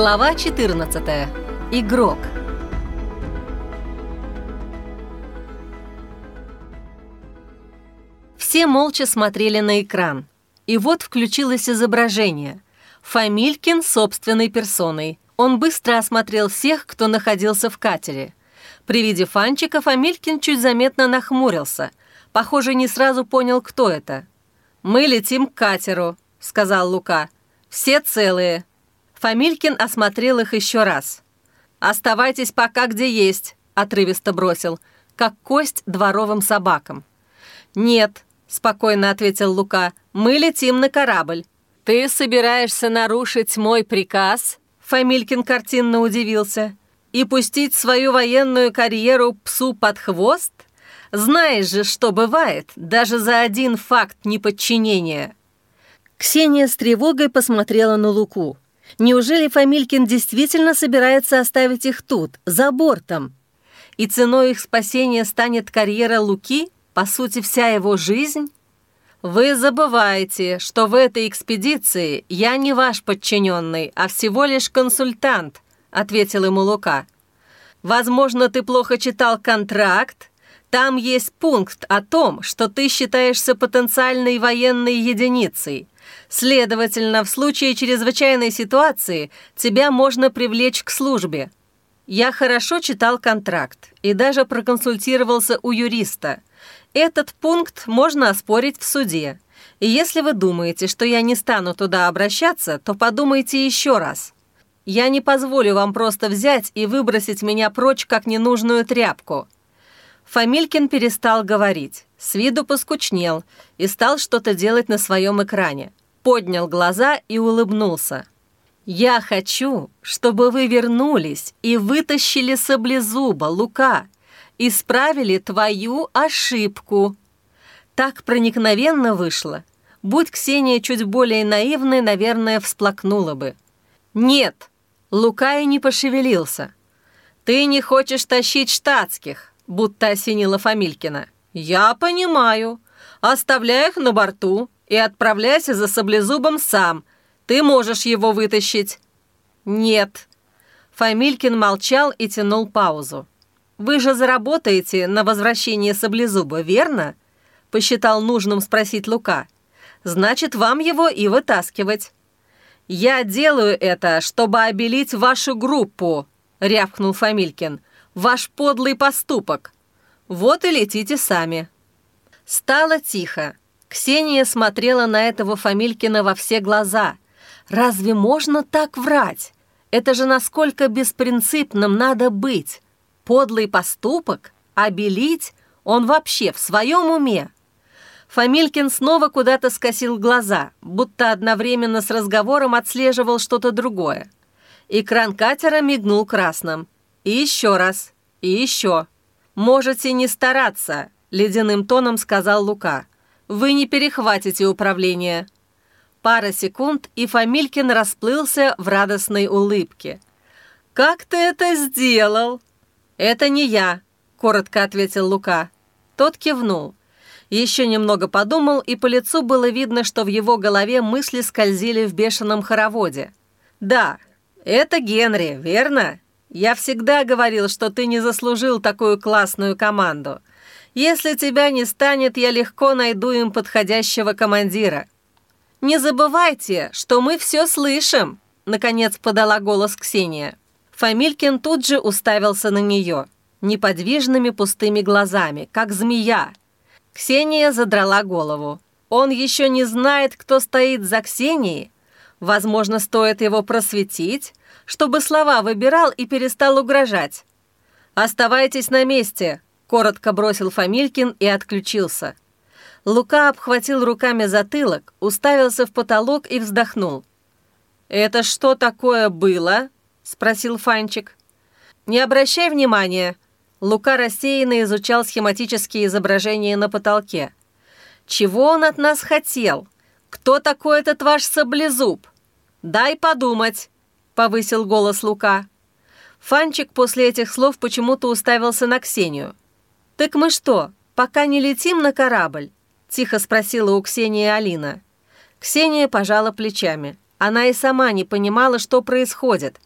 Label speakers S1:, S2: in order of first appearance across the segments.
S1: Глава 14. Игрок. Все молча смотрели на экран. И вот включилось изображение. Фамилькин собственной персоной. Он быстро осмотрел всех, кто находился в катере. При виде Фанчика Фамилькин чуть заметно нахмурился. Похоже, не сразу понял, кто это. «Мы летим к катеру», — сказал Лука. «Все целые». Фамилькин осмотрел их еще раз. «Оставайтесь пока где есть», — отрывисто бросил, как кость дворовым собакам. «Нет», — спокойно ответил Лука, — «мы летим на корабль». «Ты собираешься нарушить мой приказ?» Фамилькин картинно удивился. «И пустить свою военную карьеру псу под хвост? Знаешь же, что бывает, даже за один факт неподчинения». Ксения с тревогой посмотрела на Луку. Неужели Фамилькин действительно собирается оставить их тут, за бортом? И ценой их спасения станет карьера Луки, по сути, вся его жизнь? Вы забываете, что в этой экспедиции я не ваш подчиненный, а всего лишь консультант, ответил ему Лука. Возможно, ты плохо читал контракт. Там есть пункт о том, что ты считаешься потенциальной военной единицей. Следовательно, в случае чрезвычайной ситуации тебя можно привлечь к службе. Я хорошо читал контракт и даже проконсультировался у юриста. Этот пункт можно оспорить в суде. И если вы думаете, что я не стану туда обращаться, то подумайте еще раз. Я не позволю вам просто взять и выбросить меня прочь, как ненужную тряпку». Фамилькин перестал говорить, с виду поскучнел и стал что-то делать на своем экране поднял глаза и улыбнулся. «Я хочу, чтобы вы вернулись и вытащили саблезуба, Лука, исправили твою ошибку». Так проникновенно вышло. Будь Ксения чуть более наивной, наверное, всплакнула бы. «Нет!» Лука и не пошевелился. «Ты не хочешь тащить штатских», будто осенила Фамилькина. «Я понимаю. Оставляй их на борту и отправляйся за саблезубом сам. Ты можешь его вытащить». «Нет». Фамилькин молчал и тянул паузу. «Вы же заработаете на возвращение саблезуба, верно?» Посчитал нужным спросить Лука. «Значит, вам его и вытаскивать». «Я делаю это, чтобы обелить вашу группу», — рявкнул Фамилькин. «Ваш подлый поступок. Вот и летите сами». Стало тихо. Ксения смотрела на этого Фамилькина во все глаза. «Разве можно так врать? Это же насколько беспринципным надо быть! Подлый поступок? Обелить? Он вообще в своем уме?» Фамилькин снова куда-то скосил глаза, будто одновременно с разговором отслеживал что-то другое. Экран катера мигнул красным. «И еще раз. И еще. Можете не стараться», — ледяным тоном сказал Лука. Вы не перехватите управление». Пара секунд, и Фамилькин расплылся в радостной улыбке. «Как ты это сделал?» «Это не я», — коротко ответил Лука. Тот кивнул. Еще немного подумал, и по лицу было видно, что в его голове мысли скользили в бешеном хороводе. «Да, это Генри, верно? Я всегда говорил, что ты не заслужил такую классную команду. Если тебя не станет, я легко найду им подходящего командира. Не забывайте, что мы все слышим, наконец подала голос Ксения. Фамилькин тут же уставился на нее, неподвижными пустыми глазами, как змея. Ксения задрала голову. Он еще не знает, кто стоит за Ксенией. Возможно, стоит его просветить, чтобы слова выбирал и перестал угрожать. «Оставайтесь на месте», коротко бросил Фамилькин и отключился. Лука обхватил руками затылок, уставился в потолок и вздохнул. «Это что такое было?» — спросил Фанчик. «Не обращай внимания». Лука рассеянно изучал схематические изображения на потолке. «Чего он от нас хотел? Кто такой этот ваш саблезуб?» «Дай подумать», — повысил голос Лука. Фанчик после этих слов почему-то уставился на Ксению. «Так мы что, пока не летим на корабль?» – тихо спросила у Ксении Алина. Ксения пожала плечами. Она и сама не понимала, что происходит.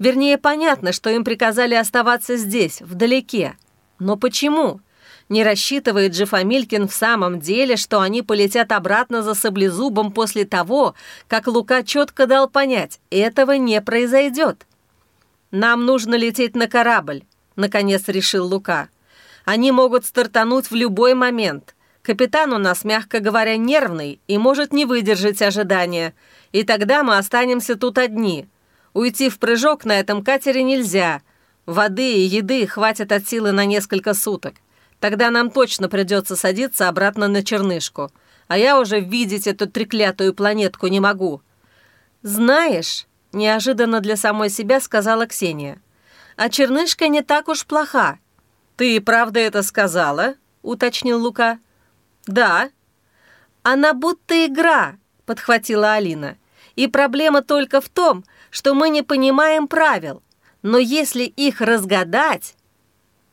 S1: Вернее, понятно, что им приказали оставаться здесь, вдалеке. Но почему? Не рассчитывает же Фамилькин в самом деле, что они полетят обратно за саблезубом после того, как Лука четко дал понять, этого не произойдет. «Нам нужно лететь на корабль», — наконец решил Лука. «Они могут стартануть в любой момент. Капитан у нас, мягко говоря, нервный и может не выдержать ожидания, и тогда мы останемся тут одни. Уйти в прыжок на этом катере нельзя. Воды и еды хватит от силы на несколько суток. Тогда нам точно придется садиться обратно на чернышку. А я уже видеть эту треклятую планетку не могу». «Знаешь», — неожиданно для самой себя сказала Ксения, «а чернышка не так уж плоха». «Ты правда это сказала?» — уточнил Лука. «Да». «Она будто игра», — подхватила Алина. «И проблема только в том, что мы не понимаем правил. Но если их разгадать,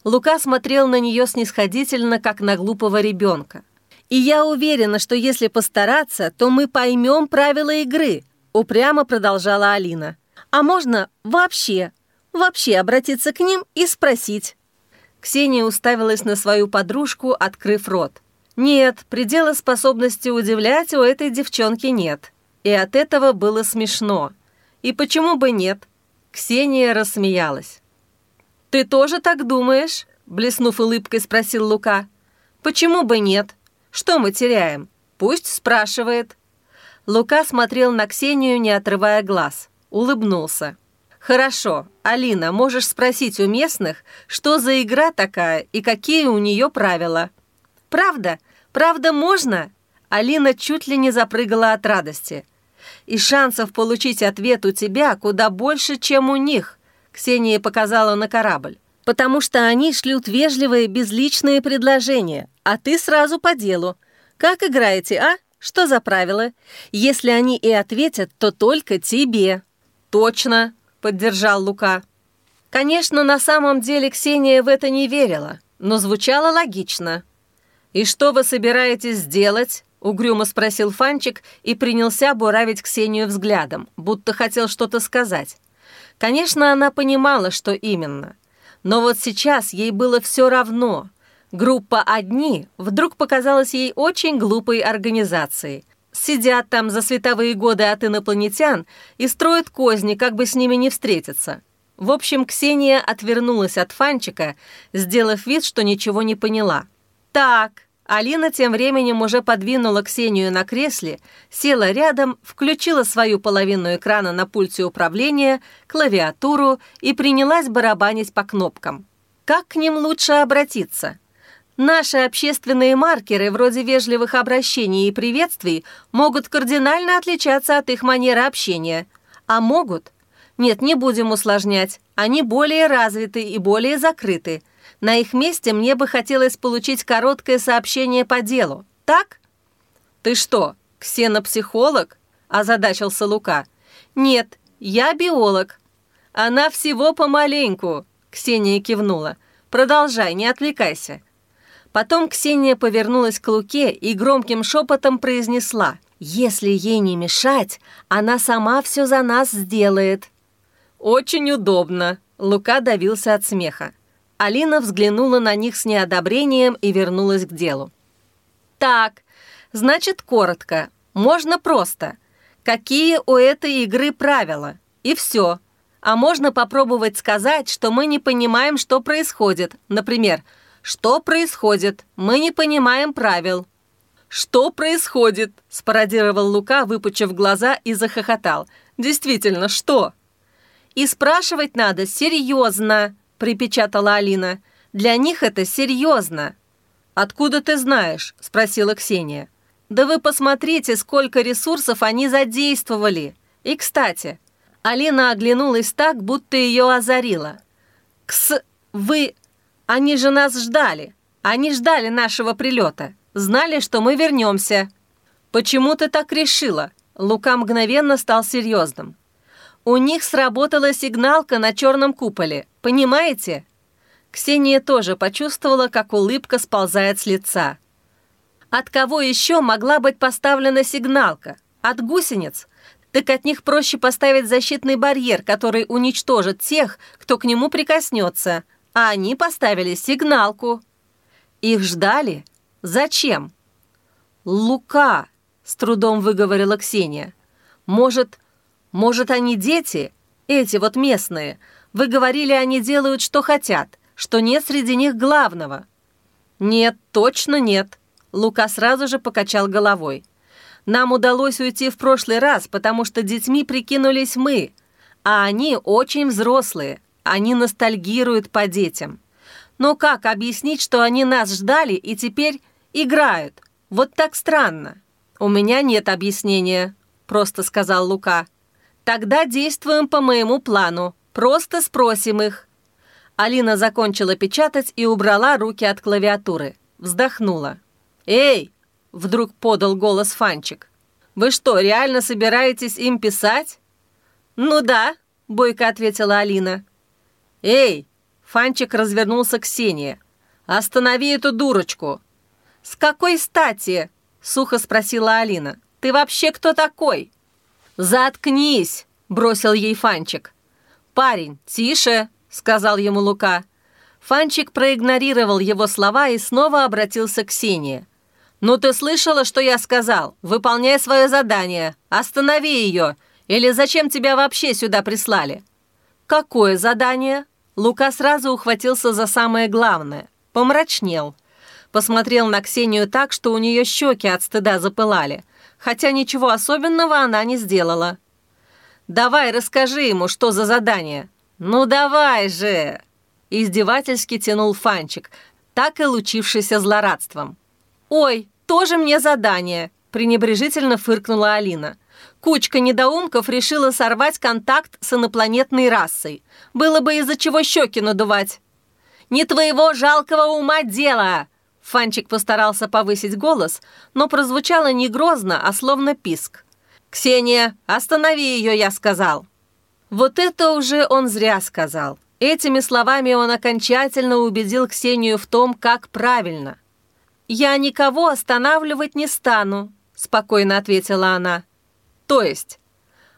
S1: Лука смотрел на нее снисходительно, как на глупого ребенка. «И я уверена, что если постараться, то мы поймем правила игры», упрямо продолжала Алина. «А можно вообще, вообще обратиться к ним и спросить». Ксения уставилась на свою подружку, открыв рот. Нет, предела способности удивлять у этой девчонки нет. И от этого было смешно. И почему бы нет? Ксения рассмеялась. «Ты тоже так думаешь?» – блеснув улыбкой, спросил Лука. «Почему бы нет? Что мы теряем? Пусть спрашивает». Лука смотрел на Ксению, не отрывая глаз. Улыбнулся. «Хорошо, Алина, можешь спросить у местных, что за игра такая и какие у нее правила». «Правда? Правда можно?» Алина чуть ли не запрыгала от радости. «И шансов получить ответ у тебя куда больше, чем у них», Ксения показала на корабль. «Потому что они шлют вежливые, безличные предложения, а ты сразу по делу. Как играете, а? Что за правила? Если они и ответят, то только тебе». «Точно», — поддержал Лука. Конечно, на самом деле Ксения в это не верила, но звучало логично. «И что вы собираетесь сделать?» — угрюмо спросил Фанчик и принялся буравить Ксению взглядом, будто хотел что-то сказать. Конечно, она понимала, что именно. Но вот сейчас ей было все равно. Группа «Одни» вдруг показалась ей очень глупой организацией. Сидят там за световые годы от инопланетян и строят козни, как бы с ними не встретиться. В общем, Ксения отвернулась от Фанчика, сделав вид, что ничего не поняла. «Так, Алина тем временем уже подвинула Ксению на кресле, села рядом, включила свою половину экрана на пульте управления, клавиатуру и принялась барабанить по кнопкам. Как к ним лучше обратиться? Наши общественные маркеры, вроде вежливых обращений и приветствий, могут кардинально отличаться от их манеры общения. А могут? Нет, не будем усложнять. Они более развиты и более закрыты – на их месте мне бы хотелось получить короткое сообщение по делу. Так? Ты что, ксенопсихолог? Озадачился Лука. Нет, я биолог. Она всего помаленьку. Ксения кивнула. Продолжай, не отвлекайся. Потом Ксения повернулась к Луке и громким шепотом произнесла. «Если ей не мешать, она сама все за нас сделает». «Очень удобно», — Лука давился от смеха. Алина взглянула на них с неодобрением и вернулась к делу. «Так, значит, коротко. Можно просто. Какие у этой игры правила? И все. А можно попробовать сказать, что мы не понимаем, что происходит. Например, «Что происходит? Мы не понимаем правил». «Что происходит?» – спародировал Лука, выпучив глаза и захохотал. «Действительно, что?» «И спрашивать надо серьезно», припечатала Алина. «Для них это серьезно». «Откуда ты знаешь?» – спросила Ксения. «Да вы посмотрите, сколько ресурсов они задействовали. И, кстати...» Алина оглянулась так, будто ее озарила. «Кс... вы... Они же нас ждали. Они ждали нашего прилета. Знали, что мы вернемся». «Почему ты так решила?» Лука мгновенно стал серьезным. У них сработала сигналка на черном куполе, понимаете? Ксения тоже почувствовала, как улыбка сползает с лица. От кого еще могла быть поставлена сигналка? От гусениц? Так от них проще поставить защитный барьер, который уничтожит тех, кто к нему прикоснется. А они поставили сигналку. Их ждали? Зачем? «Лука!» — с трудом выговорила Ксения. «Может, может, они дети? Эти вот местные. Вы говорили, они делают, что хотят, что нет среди них главного». «Нет, точно нет», — Лука сразу же покачал головой. «Нам удалось уйти в прошлый раз, потому что детьми прикинулись мы, а они очень взрослые, они ностальгируют по детям. Но как объяснить, что они нас ждали и теперь играют? Вот так странно». «У меня нет объяснения», — просто сказал Лука. «Тогда действуем по моему плану. Просто спросим их». Алина закончила печатать и убрала руки от клавиатуры. Вздохнула. «Эй!» — вдруг подал голос Фанчик. «Вы что, реально собираетесь им писать?» «Ну да», — бойко ответила Алина. «Эй!» — Фанчик развернулся к Ксении. «Останови эту дурочку!» «С какой стати?» — сухо спросила Алина. «Ты вообще кто такой?» «Заткнись!» — бросил ей Фанчик. «Парень, тише!» — сказал ему Лука. Фанчик проигнорировал его слова и снова обратился к Ксении. «Ну ты слышала, что я сказал? Выполняй свое задание. Останови ее. Или зачем тебя вообще сюда прислали?» «Какое задание?» Лука сразу ухватился за самое главное. Помрачнел. Посмотрел на Ксению так, что у нее щеки от стыда запылали, хотя ничего особенного она не сделала. «Давай, расскажи ему, что за задание». «Ну давай же!» Издевательски тянул Фанчик, так и лучившийся злорадством. «Ой, тоже мне задание!» пренебрежительно фыркнула Алина. Кучка недоумков решила сорвать контакт с инопланетной расой. Было бы из-за чего щеки надувать. «Не твоего жалкого ума дело!» Фанчик постарался повысить голос, но прозвучало не грозно, а словно писк. «Ксения, останови ее, я сказал!» Вот это уже он зря сказал. Этими словами он окончательно убедил Ксению в том, как правильно. «Я никого останавливать не стану», — спокойно ответила она. «То есть?»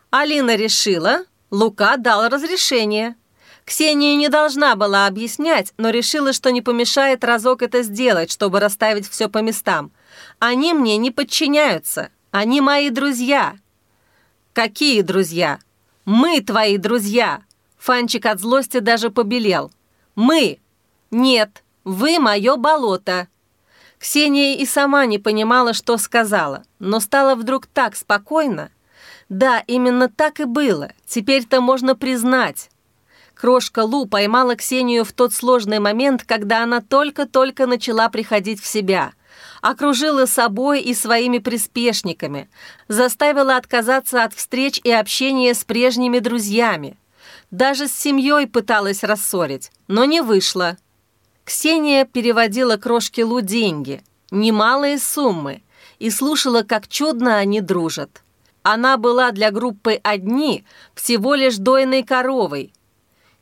S1: Алина решила, Лука дал разрешение. Ксения не должна была объяснять, но решила, что не помешает разок это сделать, чтобы расставить все по местам. Они мне не подчиняются. Они мои друзья. Какие друзья? Мы твои друзья. Фанчик от злости даже побелел. Мы. Нет, вы мое болото. Ксения и сама не понимала, что сказала, но стало вдруг так спокойно. Да, именно так и было. Теперь-то можно признать. Крошка Лу поймала Ксению в тот сложный момент, когда она только-только начала приходить в себя. Окружила собой и своими приспешниками. Заставила отказаться от встреч и общения с прежними друзьями. Даже с семьей пыталась рассорить, но не вышло. Ксения переводила крошке Лу деньги, немалые суммы, и слушала, как чудно они дружат. Она была для группы «Одни» всего лишь дойной коровой,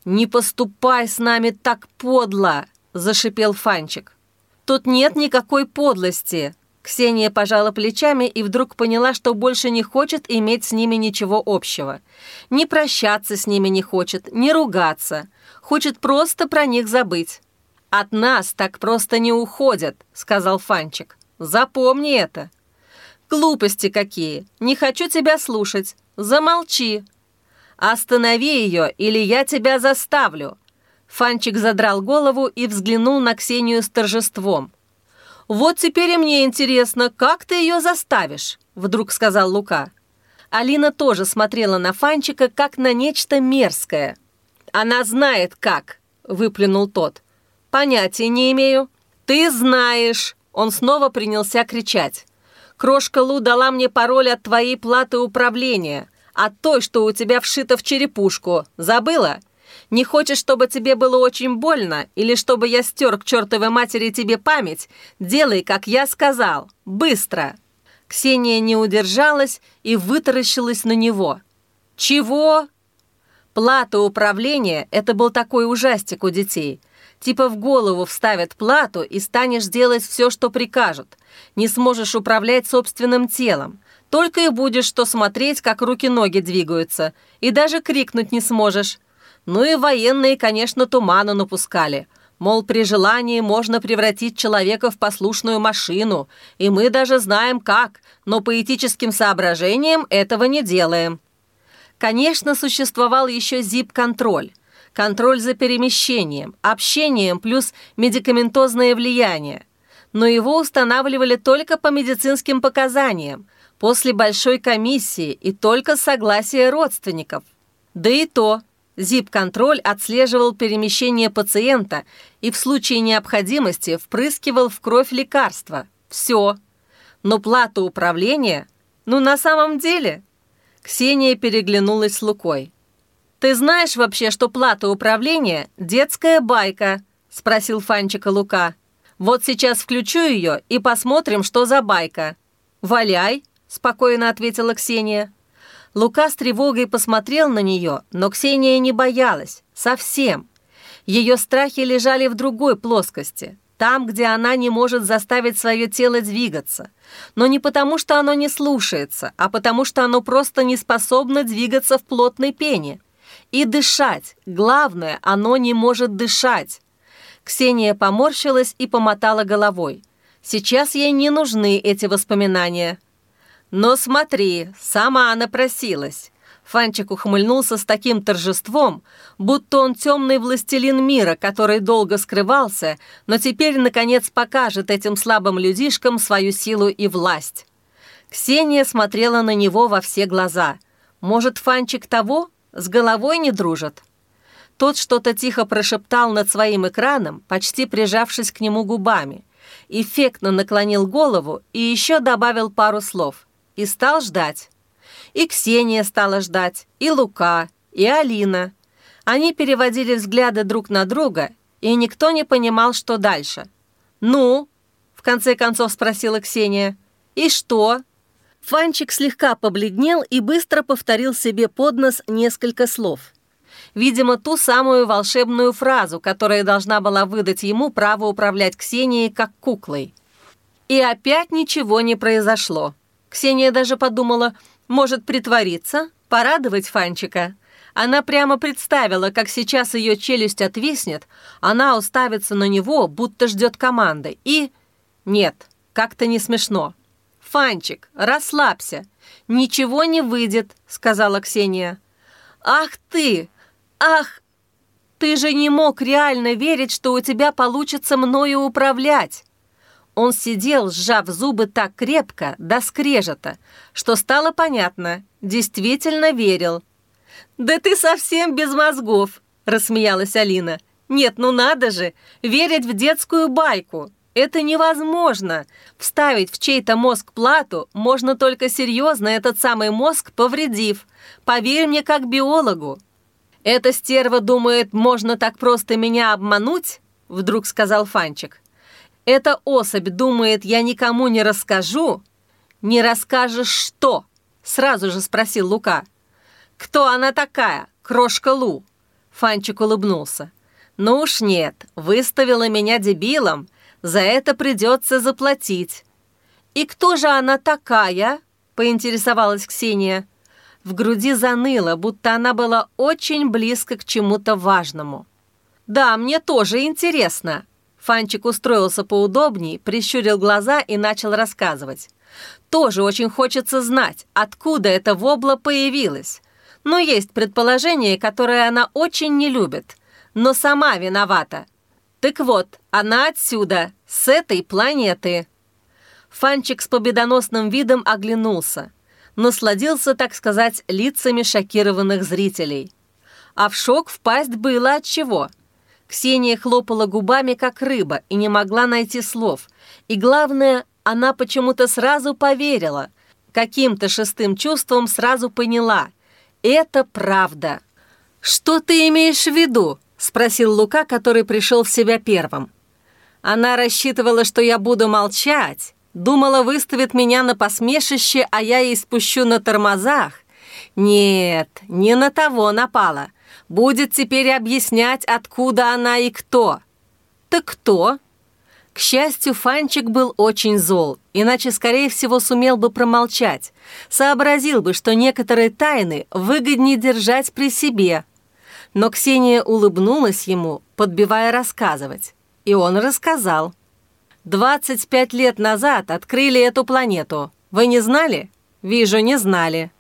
S1: «Не поступай с нами так подло!» – зашипел Фанчик. «Тут нет никакой подлости!» Ксения пожала плечами и вдруг поняла, что больше не хочет иметь с ними ничего общего. Не прощаться с ними не хочет, не ругаться. Хочет просто про них забыть. «От нас так просто не уходят», — сказал Фанчик. «Запомни это». «Глупости какие! Не хочу тебя слушать. Замолчи!» «Останови ее, или я тебя заставлю!» Фанчик задрал голову и взглянул на Ксению с торжеством. «Вот теперь и мне интересно, как ты ее заставишь?» Вдруг сказал Лука. Алина тоже смотрела на Фанчика, как на нечто мерзкое. «Она знает, как!» – выплюнул тот. «Понятия не имею». «Ты знаешь!» – он снова принялся кричать. «Крошка Лу дала мне пароль от твоей платы управления от той, что у тебя вшито в черепушку. Забыла? Не хочешь, чтобы тебе было очень больно, или чтобы я стер к чертовой матери тебе память? Делай, как я сказал. Быстро!» Ксения не удержалась и вытаращилась на него. «Чего?» Плата управления – это был такой ужастик у детей. Типа в голову вставят плату и станешь делать все, что прикажут. Не сможешь управлять собственным телом. Только и будешь что смотреть, как руки-ноги двигаются. И даже крикнуть не сможешь. Ну и военные, конечно, туману напускали. Мол, при желании можно превратить человека в послушную машину. И мы даже знаем как, но по этическим соображениям этого не делаем. Конечно, существовал еще ZIP-контроль. Контроль за перемещением, общением плюс медикаментозное влияние. Но его устанавливали только по медицинским показаниям, после большой комиссии и только с согласия родственников. Да и то, ЗИП-контроль отслеживал перемещение пациента и в случае необходимости впрыскивал в кровь лекарства. Все. Но плата управления? Ну, на самом деле? Ксения переглянулась с Лукой. «Ты знаешь вообще, что плата управления – детская байка?» – спросил Фанчика Лука. «Вот сейчас включу ее и посмотрим, что за байка». «Валяй», – спокойно ответила Ксения. Лука с тревогой посмотрел на нее, но Ксения не боялась. Совсем. Ее страхи лежали в другой плоскости. Там, где она не может заставить свое тело двигаться. Но не потому, что оно не слушается, а потому, что оно просто не способно двигаться в плотной пене. И дышать. Главное, оно не может дышать. Ксения поморщилась и помотала головой. Сейчас ей не нужны эти воспоминания. Но смотри, сама она просилась. Фанчик ухмыльнулся с таким торжеством, будто он темный властелин мира, который долго скрывался, но теперь, наконец, покажет этим слабым людишкам свою силу и власть. Ксения смотрела на него во все глаза. Может, Фанчик того? С головой не дружат. Тот что-то тихо прошептал над своим экраном, почти прижавшись к нему губами. Эффектно наклонил голову и еще добавил пару слов. И стал ждать. И Ксения стала ждать, и Лука, и Алина. Они переводили взгляды друг на друга, и никто не понимал, что дальше. «Ну?» — в конце концов спросила Ксения. «И что?» Фанчик слегка побледнел и быстро повторил себе под нос несколько слов. Видимо, ту самую волшебную фразу, которая должна была выдать ему право управлять Ксенией как куклой. И опять ничего не произошло. Ксения даже подумала, может притвориться, порадовать Фанчика. Она прямо представила, как сейчас ее челюсть отвиснет, она уставится на него, будто ждет команды, и... Нет, как-то не смешно. «Фанчик, расслабься. Ничего не выйдет», — сказала Ксения. «Ах ты! Ах! Ты же не мог реально верить, что у тебя получится мною управлять!» Он сидел, сжав зубы так крепко, до скрежета, что стало понятно, действительно верил. «Да ты совсем без мозгов!» — рассмеялась Алина. «Нет, ну надо же, верить в детскую байку!» Это невозможно. Вставить в чей-то мозг плату можно только серьезно этот самый мозг повредив. Поверь мне как биологу. «Эта стерва думает, можно так просто меня обмануть?» Вдруг сказал Фанчик. «Эта особь думает, я никому не расскажу?» «Не расскажешь что?» Сразу же спросил Лука. «Кто она такая? Крошка Лу?» Фанчик улыбнулся. «Ну уж нет, выставила меня дебилом, за это придется заплатить». «И кто же она такая?» – поинтересовалась Ксения. В груди заныло, будто она была очень близко к чему-то важному. «Да, мне тоже интересно». Фанчик устроился поудобней, прищурил глаза и начал рассказывать. «Тоже очень хочется знать, откуда эта вобла появилась. Но есть предположение, которое она очень не любит. Но сама виновата. Так вот, она отсюда, с этой планеты. Фанчик с победоносным видом оглянулся. Насладился, так сказать, лицами шокированных зрителей. А в шок впасть было от чего? Ксения хлопала губами, как рыба, и не могла найти слов. И главное, она почему-то сразу поверила. Каким-то шестым чувством сразу поняла. Это правда. «Что ты имеешь в виду?» Спросил Лука, который пришел в себя первым. Она рассчитывала, что я буду молчать, думала, выставит меня на посмешище, а я ей спущу на тормозах. Нет, не на того напала. Будет теперь объяснять, откуда она и кто. Это кто?» К счастью, Фанчик был очень зол, иначе, скорее всего, сумел бы промолчать. Сообразил бы, что некоторые тайны выгоднее держать при себе. Но Ксения улыбнулась ему, подбивая рассказывать. И он рассказал. «25 лет назад открыли эту планету. Вы не знали?» «Вижу, не знали».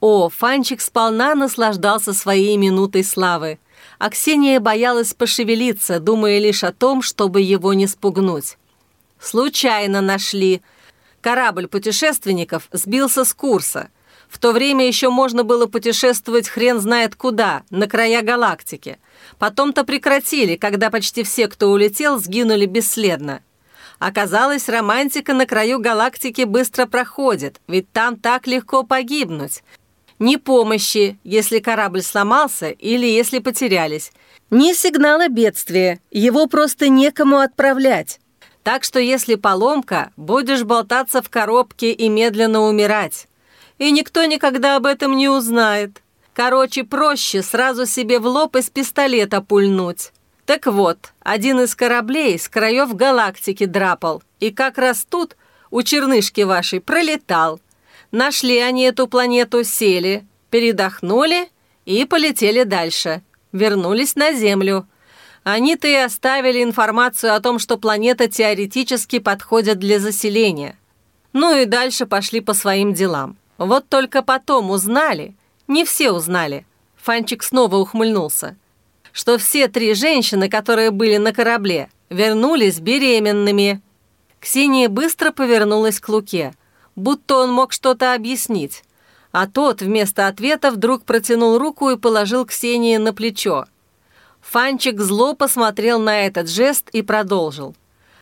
S1: О, Фанчик сполна наслаждался своей минутой славы а Ксения боялась пошевелиться, думая лишь о том, чтобы его не спугнуть. Случайно нашли. Корабль путешественников сбился с курса. В то время еще можно было путешествовать хрен знает куда, на края галактики. Потом-то прекратили, когда почти все, кто улетел, сгинули бесследно. Оказалось, романтика на краю галактики быстро проходит, ведь там так легко погибнуть ни помощи, если корабль сломался или если потерялись, ни сигнала бедствия, его просто некому отправлять. Так что если поломка, будешь болтаться в коробке и медленно умирать. И никто никогда об этом не узнает. Короче, проще сразу себе в лоб из пистолета пульнуть. Так вот, один из кораблей с краев галактики драпал, и как раз тут, у чернышки вашей, пролетал. Нашли они эту планету, сели, передохнули и полетели дальше. Вернулись на Землю. Они-то и оставили информацию о том, что планета теоретически подходит для заселения. Ну и дальше пошли по своим делам. Вот только потом узнали, не все узнали, Фанчик снова ухмыльнулся, что все три женщины, которые были на корабле, вернулись беременными. Ксения быстро повернулась к Луке – будто он мог что-то объяснить. А тот вместо ответа вдруг протянул руку и положил Ксении на плечо. Фанчик зло посмотрел на этот жест и продолжил.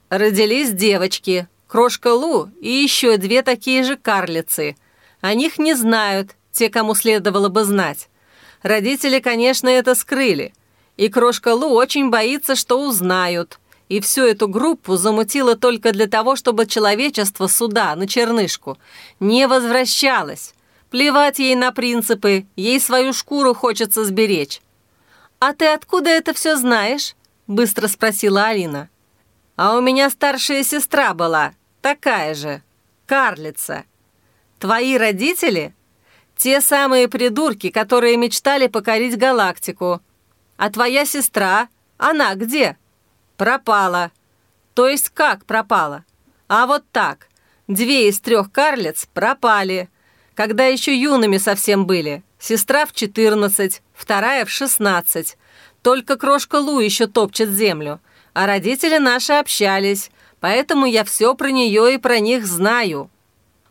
S1: «Родились девочки, крошка Лу и еще две такие же карлицы. О них не знают, те, кому следовало бы знать. Родители, конечно, это скрыли. И крошка Лу очень боится, что узнают и всю эту группу замутила только для того, чтобы человечество сюда, на чернышку, не возвращалось. Плевать ей на принципы, ей свою шкуру хочется сберечь. «А ты откуда это все знаешь?» – быстро спросила Алина. «А у меня старшая сестра была, такая же, карлица. Твои родители?» «Те самые придурки, которые мечтали покорить галактику. А твоя сестра, она где?» пропала. То есть как пропала? А вот так. Две из трех карлиц пропали. Когда еще юными совсем были. Сестра в 14, вторая в 16. Только крошка Лу еще топчет землю. А родители наши общались, поэтому я все про нее и про них знаю».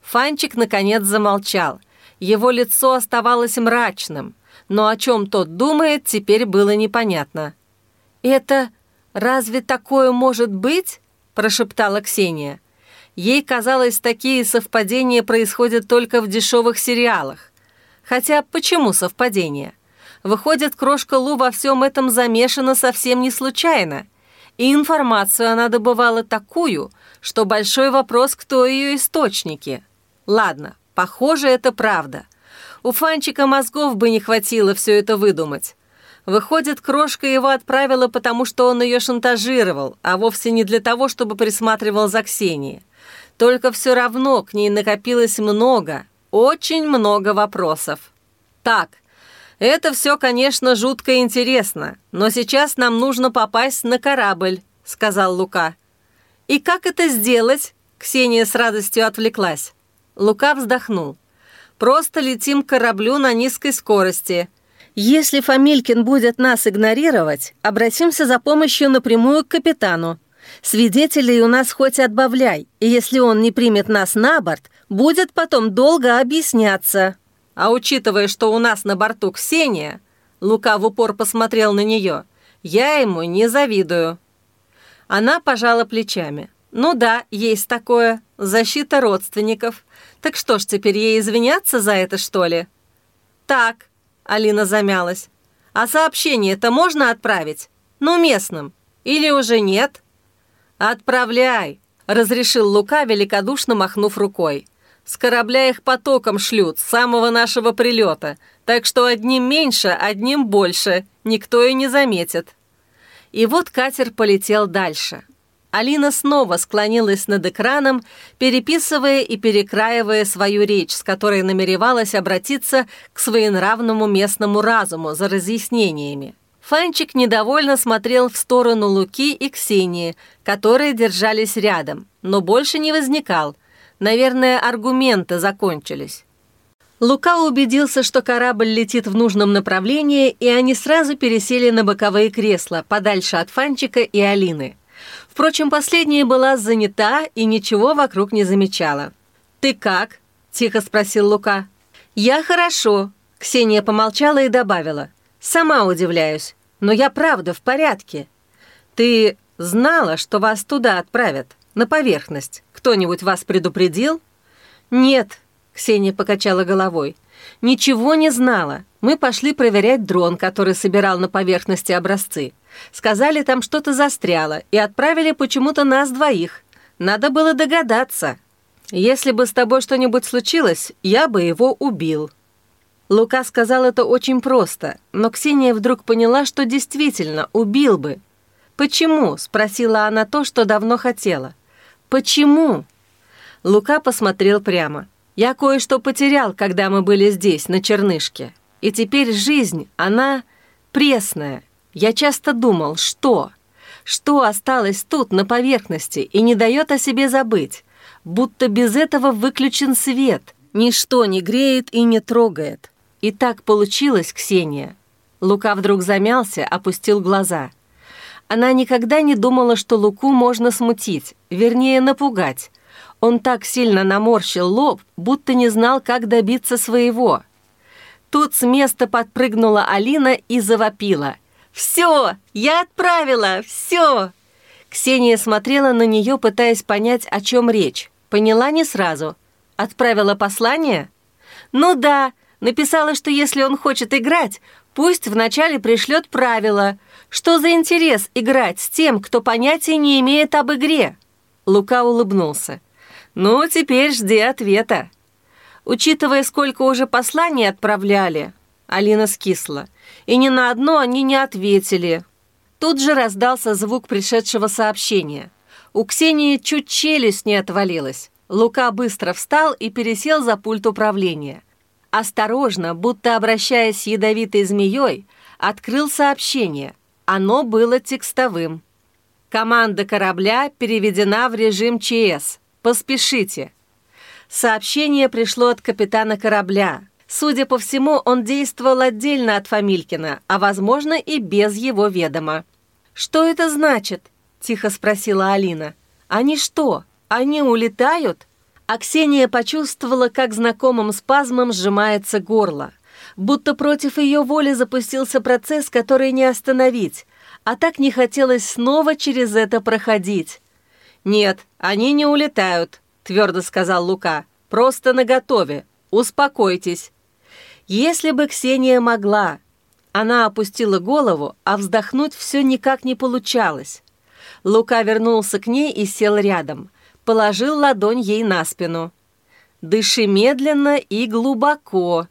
S1: Фанчик, наконец, замолчал. Его лицо оставалось мрачным, но о чем тот думает, теперь было непонятно. «Это «Разве такое может быть?» – прошептала Ксения. Ей казалось, такие совпадения происходят только в дешевых сериалах. Хотя почему совпадения? Выходит, крошка Лу во всем этом замешана совсем не случайно. И информацию она добывала такую, что большой вопрос, кто ее источники. Ладно, похоже, это правда. У Фанчика мозгов бы не хватило все это выдумать. Выходит, крошка его отправила, потому что он ее шантажировал, а вовсе не для того, чтобы присматривал за Ксенией. Только все равно к ней накопилось много, очень много вопросов. Так, это все, конечно, жутко интересно, но сейчас нам нужно попасть на корабль, сказал Лука. И как это сделать? Ксения с радостью отвлеклась. Лука вздохнул. Просто летим к кораблю на низкой скорости – если Фамилькин будет нас игнорировать, обратимся за помощью напрямую к капитану. Свидетелей у нас хоть отбавляй, и если он не примет нас на борт, будет потом долго объясняться. А учитывая, что у нас на борту Ксения, Лука в упор посмотрел на нее, я ему не завидую. Она пожала плечами. Ну да, есть такое, защита родственников. Так что ж, теперь ей извиняться за это, что ли? Так, Алина замялась. «А сообщение-то можно отправить? Ну, местным. Или уже нет?» «Отправляй», — разрешил Лука, великодушно махнув рукой. «С корабля их потоком шлют с самого нашего прилета, так что одним меньше, одним больше, никто и не заметит». И вот катер полетел дальше. Алина снова склонилась над экраном, переписывая и перекраивая свою речь, с которой намеревалась обратиться к своенравному местному разуму за разъяснениями. Фанчик недовольно смотрел в сторону Луки и Ксении, которые держались рядом, но больше не возникал. Наверное, аргументы закончились. Лука убедился, что корабль летит в нужном направлении, и они сразу пересели на боковые кресла, подальше от Фанчика и Алины. Впрочем, последняя была занята и ничего вокруг не замечала. «Ты как?» – тихо спросил Лука. «Я хорошо», – Ксения помолчала и добавила. «Сама удивляюсь, но я правда в порядке. Ты знала, что вас туда отправят, на поверхность? Кто-нибудь вас предупредил?» «Нет», Ксения покачала головой. «Ничего не знала. Мы пошли проверять дрон, который собирал на поверхности образцы. Сказали, там что-то застряло, и отправили почему-то нас двоих. Надо было догадаться. Если бы с тобой что-нибудь случилось, я бы его убил». Лука сказал это очень просто, но Ксения вдруг поняла, что действительно убил бы. «Почему?» – спросила она то, что давно хотела. «Почему?» Лука посмотрел прямо. Я кое-что потерял, когда мы были здесь, на Чернышке. И теперь жизнь, она пресная. Я часто думал, что? Что осталось тут, на поверхности, и не дает о себе забыть? Будто без этого выключен свет. Ничто не греет и не трогает. И так получилось, Ксения. Лука вдруг замялся, опустил глаза. Она никогда не думала, что Луку можно смутить, вернее, напугать. Он так сильно наморщил лоб, будто не знал, как добиться своего. Тут с места подпрыгнула Алина и завопила. «Все! Я отправила! Все!» Ксения смотрела на нее, пытаясь понять, о чем речь. Поняла не сразу. Отправила послание? «Ну да, написала, что если он хочет играть, пусть вначале пришлет правила. Что за интерес играть с тем, кто понятия не имеет об игре?» Лука улыбнулся. «Ну, теперь жди ответа». Учитывая, сколько уже посланий отправляли, Алина скисла. И ни на одно они не ответили. Тут же раздался звук пришедшего сообщения. У Ксении чуть челюсть не отвалилась. Лука быстро встал и пересел за пульт управления. Осторожно, будто обращаясь с ядовитой змеей, открыл сообщение. Оно было текстовым. Команда корабля переведена в режим ЧС. Поспешите!» Сообщение пришло от капитана корабля. Судя по всему, он действовал отдельно от Фамилькина, а, возможно, и без его ведома. «Что это значит?» – тихо спросила Алина. «Они что, они улетают?» А Ксения почувствовала, как знакомым спазмом сжимается горло. Будто против ее воли запустился процесс, который не остановить, а так не хотелось снова через это проходить. «Нет, они не улетают», — твердо сказал Лука. «Просто наготове. Успокойтесь». Если бы Ксения могла. Она опустила голову, а вздохнуть все никак не получалось. Лука вернулся к ней и сел рядом. Положил ладонь ей на спину. «Дыши медленно и глубоко».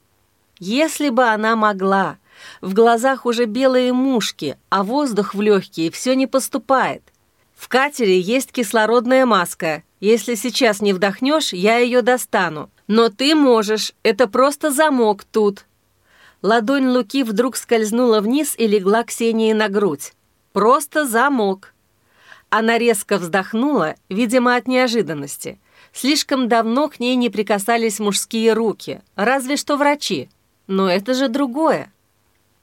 S1: Если бы она могла. В глазах уже белые мушки, а воздух в легкие все не поступает. В катере есть кислородная маска. Если сейчас не вдохнешь, я ее достану. Но ты можешь, это просто замок тут». Ладонь Луки вдруг скользнула вниз и легла Ксении на грудь. «Просто замок». Она резко вздохнула, видимо, от неожиданности. Слишком давно к ней не прикасались мужские руки, разве что врачи. Но это же другое.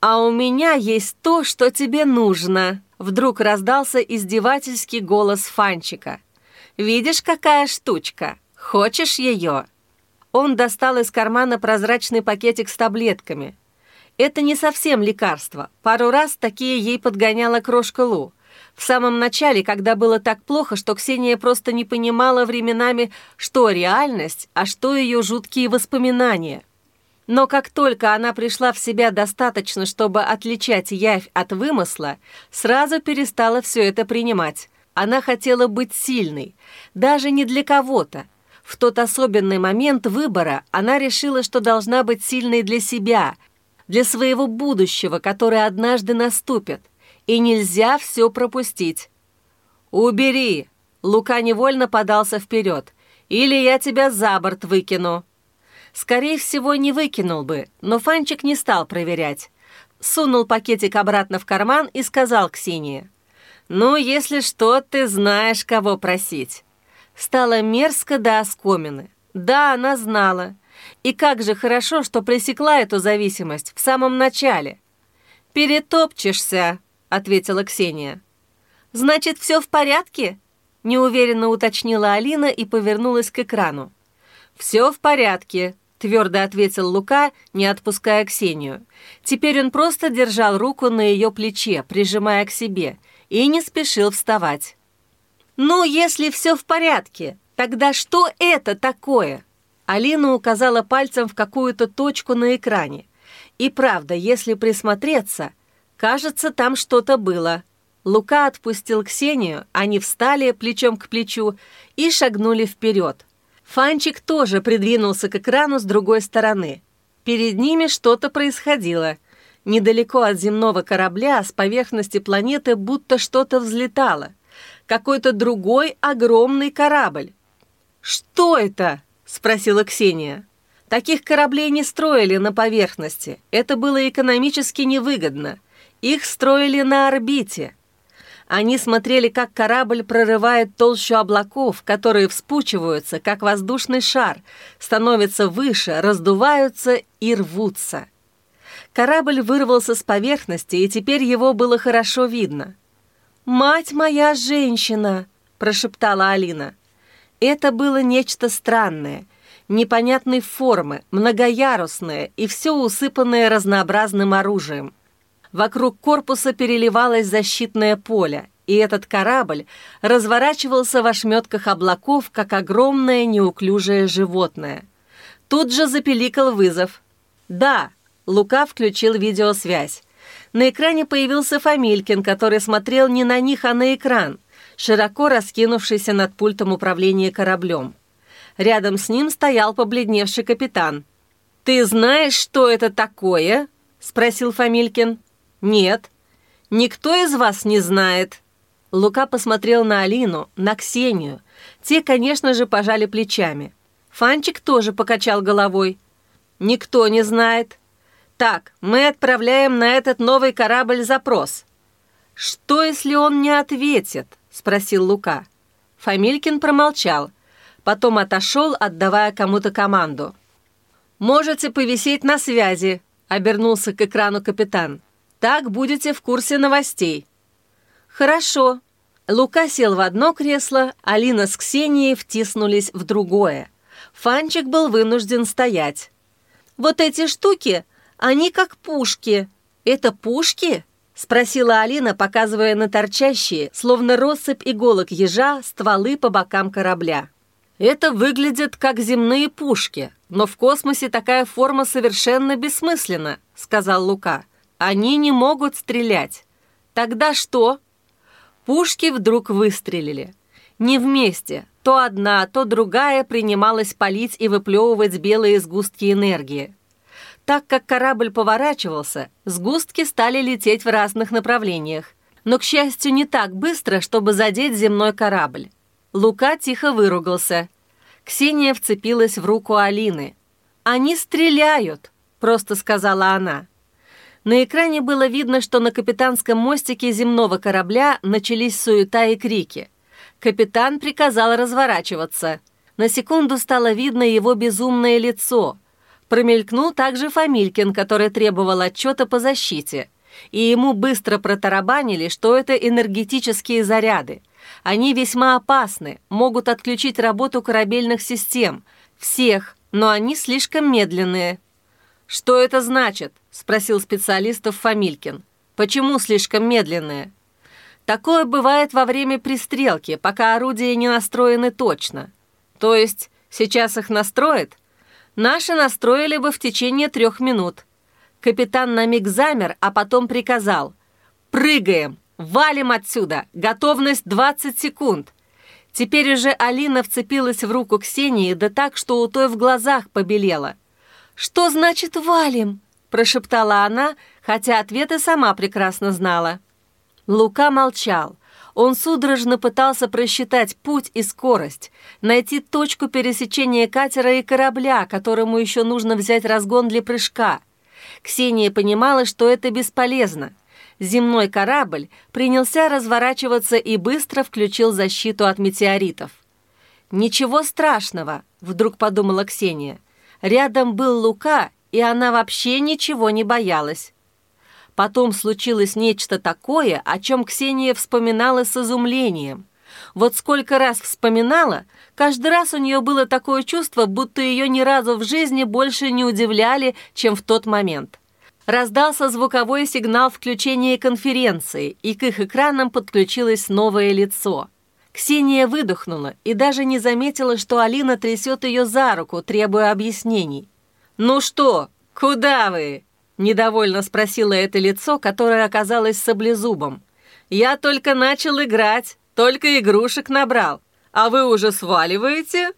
S1: «А у меня есть то, что тебе нужно», Вдруг раздался издевательский голос Фанчика. «Видишь, какая штучка? Хочешь ее?» Он достал из кармана прозрачный пакетик с таблетками. Это не совсем лекарство. Пару раз такие ей подгоняла крошка Лу. В самом начале, когда было так плохо, что Ксения просто не понимала временами, что реальность, а что ее жуткие воспоминания. Но как только она пришла в себя достаточно, чтобы отличать явь от вымысла, сразу перестала все это принимать. Она хотела быть сильной, даже не для кого-то. В тот особенный момент выбора она решила, что должна быть сильной для себя, для своего будущего, которое однажды наступит. и нельзя все пропустить. «Убери!» Лука невольно подался вперед. «Или я тебя за борт выкину». Скорее всего, не выкинул бы, но Фанчик не стал проверять. Сунул пакетик обратно в карман и сказал Ксении. «Ну, если что, ты знаешь, кого просить». Стало мерзко до оскомины. Да, она знала. И как же хорошо, что пресекла эту зависимость в самом начале. «Перетопчешься», — ответила Ксения. «Значит, все в порядке?» — неуверенно уточнила Алина и повернулась к экрану. «Все в порядке», — твердо ответил Лука, не отпуская Ксению. Теперь он просто держал руку на ее плече, прижимая к себе, и не спешил вставать. «Ну, если все в порядке, тогда что это такое?» Алина указала пальцем в какую-то точку на экране. И правда, если присмотреться, кажется, там что-то было. Лука отпустил Ксению, они встали плечом к плечу и шагнули вперед. Фанчик тоже придвинулся к экрану с другой стороны. Перед ними что-то происходило. Недалеко от земного корабля с поверхности планеты будто что-то взлетало. Какой-то другой огромный корабль. «Что это?» – спросила Ксения. Таких кораблей не строили на поверхности. Это было экономически невыгодно. Их строили на орбите. Они смотрели, как корабль прорывает толщу облаков, которые вспучиваются, как воздушный шар, становятся выше, раздуваются и рвутся. Корабль вырвался с поверхности, и теперь его было хорошо видно. «Мать моя женщина!» – прошептала Алина. Это было нечто странное, непонятной формы, многоярусное и все усыпанное разнообразным оружием. Вокруг корпуса переливалось защитное поле, и этот корабль разворачивался в ошметках облаков, как огромное неуклюжее животное. Тут же запеликал вызов. «Да», — Лука включил видеосвязь. На экране появился Фамилькин, который смотрел не на них, а на экран, широко раскинувшийся над пультом управления кораблем. Рядом с ним стоял побледневший капитан. «Ты знаешь, что это такое?» — спросил Фамилькин. «Нет, никто из вас не знает». Лука посмотрел на Алину, на Ксению. Те, конечно же, пожали плечами. Фанчик тоже покачал головой. «Никто не знает». «Так, мы отправляем на этот новый корабль запрос». «Что, если он не ответит?» – спросил Лука. Фамилькин промолчал. Потом отошел, отдавая кому-то команду. «Можете повисеть на связи», – обернулся к экрану капитан. Так будете в курсе новостей». «Хорошо». Лука сел в одно кресло, Алина с Ксенией втиснулись в другое. Фанчик был вынужден стоять. «Вот эти штуки, они как пушки. Это пушки?» — спросила Алина, показывая на торчащие, словно россыпь иголок ежа, стволы по бокам корабля. «Это выглядит как земные пушки, но в космосе такая форма совершенно бессмысленна», — сказал Лука. Они не могут стрелять. Тогда что? Пушки вдруг выстрелили. Не вместе. То одна, то другая принималась палить и выплевывать белые сгустки энергии. Так как корабль поворачивался, сгустки стали лететь в разных направлениях. Но, к счастью, не так быстро, чтобы задеть земной корабль. Лука тихо выругался. Ксения вцепилась в руку Алины. «Они стреляют!» – просто сказала она. На экране было видно, что на капитанском мостике земного корабля начались суета и крики. Капитан приказал разворачиваться. На секунду стало видно его безумное лицо. Промелькнул также Фамилькин, который требовал отчета по защите. И ему быстро протарабанили, что это энергетические заряды. Они весьма опасны, могут отключить работу корабельных систем. Всех, но они слишком медленные. «Что это значит?» – спросил специалистов Фамилькин. «Почему слишком медленные?» «Такое бывает во время пристрелки, пока орудия не настроены точно. То есть сейчас их настроят? Наши настроили бы в течение трех минут». Капитан на миг замер, а потом приказал. «Прыгаем! Валим отсюда! Готовность 20 секунд!» Теперь уже Алина вцепилась в руку Ксении, да так, что у той в глазах побелела – «Что значит валим?» – прошептала она, хотя ответы сама прекрасно знала. Лука молчал. Он судорожно пытался просчитать путь и скорость, найти точку пересечения катера и корабля, которому еще нужно взять разгон для прыжка. Ксения понимала, что это бесполезно. Земной корабль принялся разворачиваться и быстро включил защиту от метеоритов. «Ничего страшного», — вдруг подумала Ксения. Рядом был Лука, и она вообще ничего не боялась. Потом случилось нечто такое, о чем Ксения вспоминала с изумлением. Вот сколько раз вспоминала, каждый раз у нее было такое чувство, будто ее ни разу в жизни больше не удивляли, чем в тот момент. Раздался звуковой сигнал включения конференции, и к их экранам подключилось новое лицо. Ксения выдохнула и даже не заметила, что Алина трясет ее за руку, требуя объяснений. «Ну что, куда вы?» – недовольно спросило это лицо, которое оказалось саблезубом. «Я только начал играть, только игрушек набрал, а вы уже сваливаете?»